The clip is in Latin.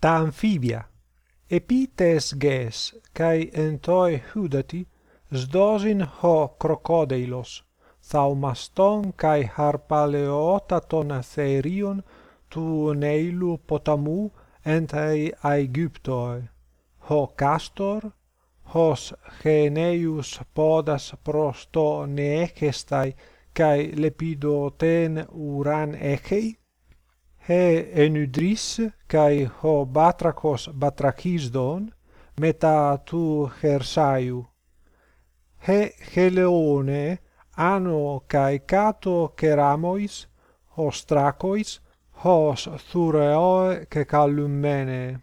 ta amphibia epites ges kai entoi hudati sdosin ho crocodeilos thaumaston kai harpaleotaton therion tu neilu potamou entai aegyptoi ho castor hos geneius podas prosto neechestai kai lepidoten uran echei he enudris kai ho batrakos batrakisdon meta tu hersaiu he heleone ano kai kato keramois hos trakois hos thureoe ke kalumene.